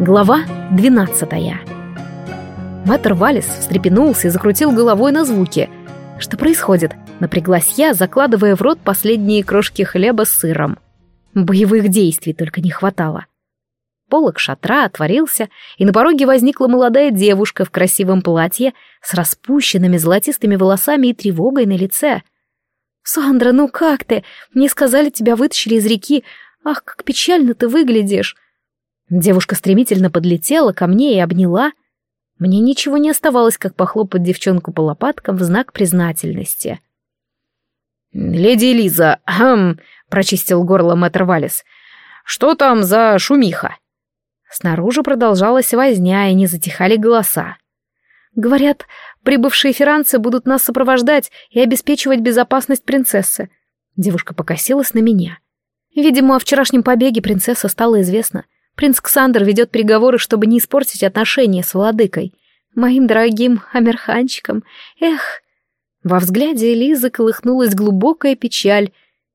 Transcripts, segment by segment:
Глава двенадцатая. Мэтр Валис встрепенулся и закрутил головой на звуки. Что происходит? Напряглась я, закладывая в рот последние крошки хлеба с сыром. Боевых действий только не хватало. Полок шатра отворился, и на пороге возникла молодая девушка в красивом платье с распущенными золотистыми волосами и тревогой на лице. «Сандра, ну как ты? Мне сказали, тебя вытащили из реки. Ах, как печально ты выглядишь!» Девушка стремительно подлетела ко мне и обняла. Мне ничего не оставалось, как похлопать девчонку по лопаткам в знак признательности. «Леди Элиза, хм, прочистил горло мэтр Валис. «Что там за шумиха?» Снаружи продолжалась возня, и не затихали голоса. «Говорят, прибывшие ферранцы будут нас сопровождать и обеспечивать безопасность принцессы». Девушка покосилась на меня. Видимо, о вчерашнем побеге принцесса стала известна. Принц Ксандр ведет переговоры, чтобы не испортить отношения с владыкой. Моим дорогим Амирханчиком. Эх! Во взгляде Элизы колыхнулась глубокая печаль,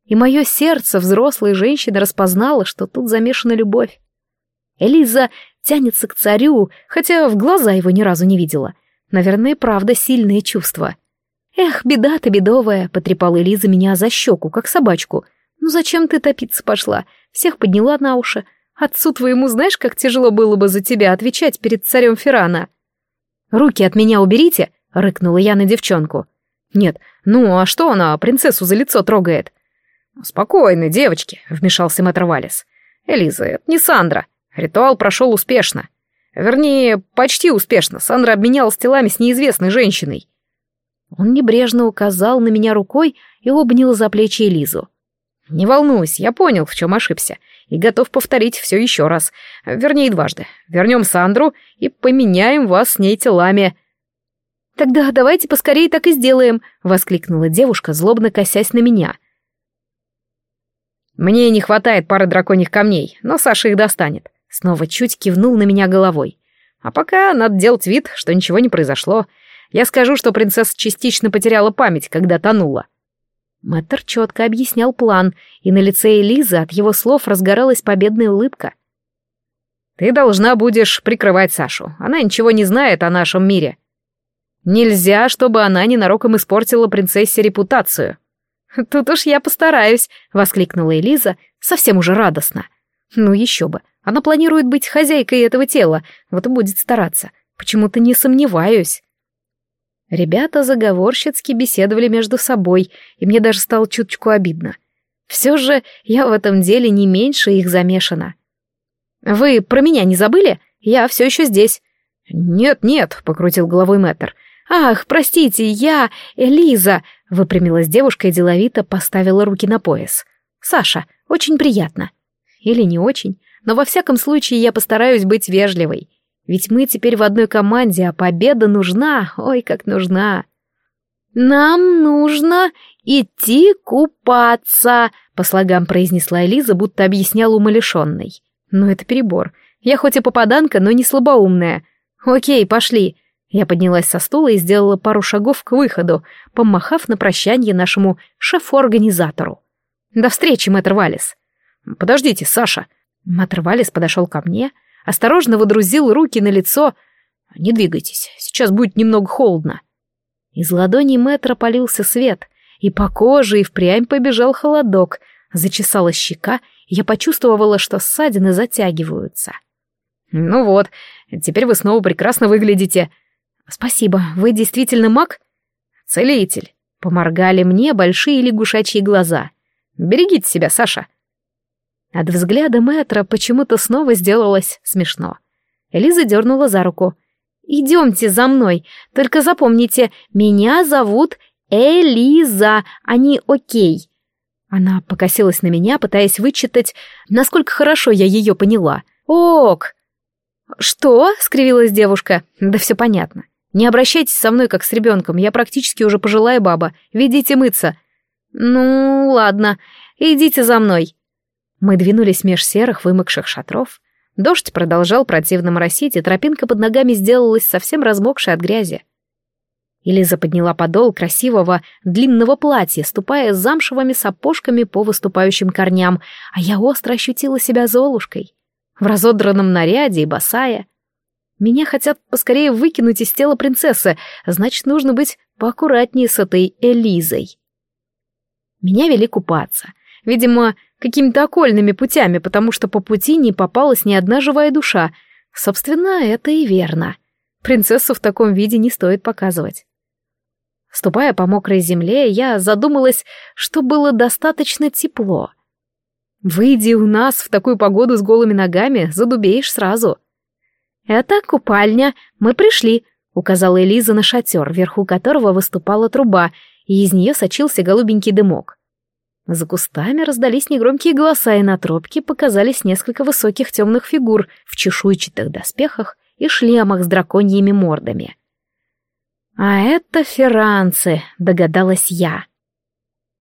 и мое сердце взрослой женщины распознало, что тут замешана любовь. Элиза тянется к царю, хотя в глаза его ни разу не видела. Наверное, правда сильные чувства. «Эх, беда ты бедовая!» — потрепала Элиза меня за щеку, как собачку. «Ну зачем ты топиться пошла? Всех подняла на уши. Отцу твоему знаешь, как тяжело было бы за тебя отвечать перед царем Феррана?» «Руки от меня уберите!» — рыкнула я на девчонку. «Нет, ну а что она принцессу за лицо трогает?» «Спокойно, девочки», — вмешался мэтр Валис. «Элиза, это не Сандра. Ритуал прошел успешно. Вернее, почти успешно. Сандра обменялась телами с неизвестной женщиной». Он небрежно указал на меня рукой и обнял за плечи Элизу. «Не волнуйся, я понял, в чем ошибся и готов повторить все еще раз. Вернее, дважды. Вернем Сандру и поменяем вас с ней телами». «Тогда давайте поскорее так и сделаем», — воскликнула девушка, злобно косясь на меня. «Мне не хватает пары драконьих камней, но Саша их достанет». Снова чуть кивнул на меня головой. «А пока надо делать вид, что ничего не произошло. Я скажу, что принцесса частично потеряла память, когда тонула». Мэтр четко объяснял план, и на лице Элизы от его слов разгоралась победная улыбка. «Ты должна будешь прикрывать Сашу. Она ничего не знает о нашем мире. Нельзя, чтобы она ненароком испортила принцессе репутацию». «Тут уж я постараюсь», — воскликнула Элиза, совсем уже радостно. «Ну еще бы, она планирует быть хозяйкой этого тела, вот и будет стараться. Почему-то не сомневаюсь». Ребята заговорщицки беседовали между собой, и мне даже стало чуточку обидно. Все же я в этом деле не меньше их замешана. «Вы про меня не забыли? Я все еще здесь». «Нет, нет», — покрутил головой мэтр. «Ах, простите, я Элиза», — выпрямилась девушка и деловито поставила руки на пояс. «Саша, очень приятно». Или не очень, но во всяком случае я постараюсь быть вежливой. Ведь мы теперь в одной команде, а победа нужна, ой, как нужна. «Нам нужно идти купаться», — по слогам произнесла Элиза, будто объясняла умалишенной. «Но это перебор. Я хоть и попаданка, но не слабоумная. Окей, пошли». Я поднялась со стула и сделала пару шагов к выходу, помахав на прощание нашему шефу-организатору. «До встречи, мэтр Валис». «Подождите, Саша». Мэтр Валис подошел ко мне, — осторожно водрузил руки на лицо. «Не двигайтесь, сейчас будет немного холодно». Из ладони мэтра полился свет, и по коже и впрямь побежал холодок, зачесалась щека, и я почувствовала, что ссадины затягиваются. «Ну вот, теперь вы снова прекрасно выглядите». «Спасибо, вы действительно маг?» «Целитель». Поморгали мне большие лягушачьи глаза. «Берегите себя, Саша». От взгляда мэтра почему-то снова сделалось смешно. Элиза дернула за руку. «Идемте за мной, только запомните, меня зовут Элиза, а не Окей». Она покосилась на меня, пытаясь вычитать, насколько хорошо я ее поняла. «Ок!» «Что?» — скривилась девушка. «Да все понятно. Не обращайтесь со мной, как с ребенком, я практически уже пожилая баба. Ведите мыться». «Ну, ладно, идите за мной». Мы двинулись меж серых вымокших шатров. Дождь продолжал противно моросить, и тропинка под ногами сделалась совсем размокшей от грязи. Элиза подняла подол красивого длинного платья, ступая с замшевыми сапожками по выступающим корням, а я остро ощутила себя золушкой. в разодранном наряде и босая. Меня хотят поскорее выкинуть из тела принцессы, значит, нужно быть поаккуратнее с этой Элизой. Меня вели купаться. Видимо, какими-то окольными путями, потому что по пути не попалась ни одна живая душа. Собственно, это и верно. Принцессу в таком виде не стоит показывать. Ступая по мокрой земле, я задумалась, что было достаточно тепло. Выйди у нас в такую погоду с голыми ногами, задубеешь сразу. «Это купальня, мы пришли», — указала Элиза на шатер, вверху которого выступала труба, и из нее сочился голубенький дымок. За кустами раздались негромкие голоса, и на тропке показались несколько высоких темных фигур в чешуйчатых доспехах и шлемах с драконьими мордами. «А это ферранцы», — догадалась я.